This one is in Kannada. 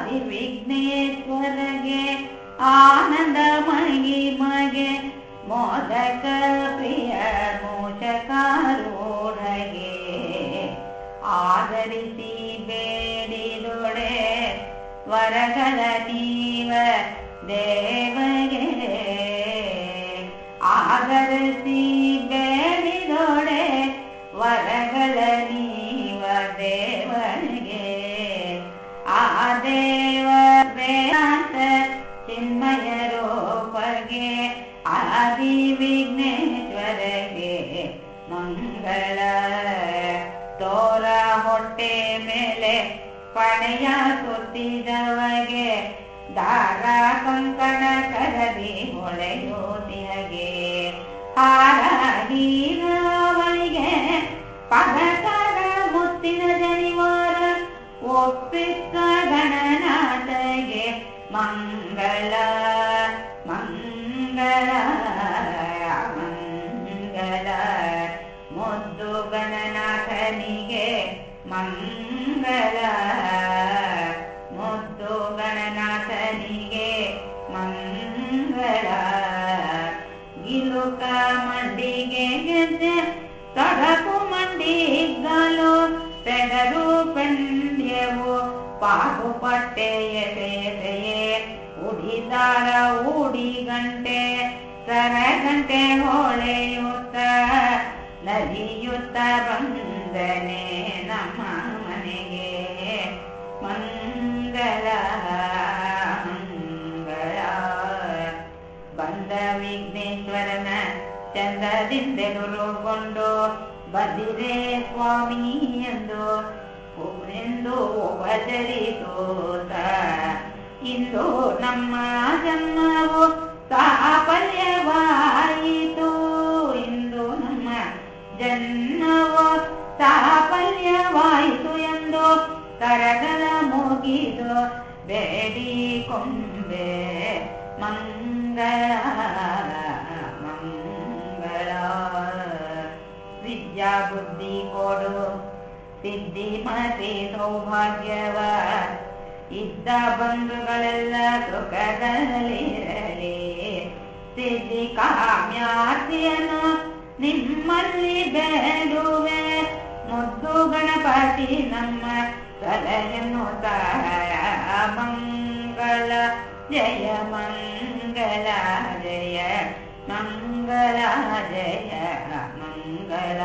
ಆದಿ ವಿಘ್ನೇಶ್ವರಗೆ ಆನಂದ ಮಹಿಮಗೆ ಮೋದಕ ಪ್ರಿಯ ಮೋಚಕಾರೂಢಗೆ ಆದರಿಸಿ ಬೇಡಿದೊಡೆ ವರಗಳ ನೀವ ದೇವರಿಗೆ ಆಗರಸಿ ಬೇಡಿದೊಡೆ ವರಗಳ ನೀವ ದೇವರಿಗೆ. ಆದೇ ಚಿನ್ಮಯ ರೂಪಗೆ ಆದಿ ವಿಘ್ನೇಶ್ವರಗೆ ಮಂಗಳ. ತೋರ ಹೊಟ್ಟೆ ಮೇಲೆ ಪಣೆಯ ಸುತ್ತಿದವಗೆ, ದಾರ ಕಂಕಣ ಕರದಿ ಹೊಳೆಯೋತಿಯಗೆ ಹಾರ ಹೀರವಳಿಗೆ ಪದಕರ ಮುತ್ತಿನ ಜನಿವಾರ, ಒಪ್ಪಿಸ ಗಣನಾಥಗೆ ಮಂಗಳ ಮಂಗಳ ಮಂಗಳ. ಮುದ್ದು ಗಣನಾಥನಿಗೆ ಮಂಗಳ. ಮುದ್ದು ಗಣನಾಥನಿಗೆ ಮಂಗಳ. ಗಿಲುಕ ಮಂಡಿಗೆ ಗೆದ್ದೆ ಪಂದ್ಯವು ಪಾಗು ಪಟ್ಟೆಯ ಸೇತೆಯೇ ಉಡಿದಾರ ಉಡಿ ಗಂಟೆ ಸರಗಂಟೆ ಹೊಳೆಯುತ್ತ ನಲಿಯುತ್ತ ಬಂದನೆ ನಮ್ಮ ಮನೆಗೆ ಮಂಗಳ ಮಂಗಳ ಬಂದ ವಿಘ್ನೇಶ್ವರನ ಚಂದದಿಂದೆದುರುಗೊಂಡು ಬದಿರೆ ಸ್ವಾಮಿ ಎಂದು ಎಂದು ಉಪಚರಿಸೋತ ಇಂದು ನಮ್ಮ ಜನ್ಮವು ಸಾಫಲ್ಯವಾಯಿತು. ಇಂದು ನಮ್ಮ ಜನ್ಮವು ಸಾಫಲ್ಯವಾಯಿತು ಎಂದು ಕರಗಲ ಮುಗಿದು ಬೇಡಿಕೊಂಬೆ ಮಂಗಳ ಮಂಗಳ. ವಿದ್ಯಾ ಬುದ್ಧಿ ಕೊಡು. ಸಿದ್ಧಿ ಮತಿ ಸೌಭಾಗ್ಯವ ಇದ್ದ ಬಂಧುಗಳೆಲ್ಲ ಸುಖದಲ್ಲಿರಲಿ ಸಿದ್ಧಿ ಕಾಮ್ಯಾತಿಯನ್ನು ನಿಮ್ಮಲ್ಲಿ ಬೇಡುವೆ. ಮುದ್ದು ಗಣಪತಿ ನಮ್ಮ ಸಲಹೆಯನ್ನು ತಾರ ಮಂಗಳ. ಜಯ ಮಂಗಳ ಜಯ ಮಂಗಳ ಜಯ ಮಂಗಳ.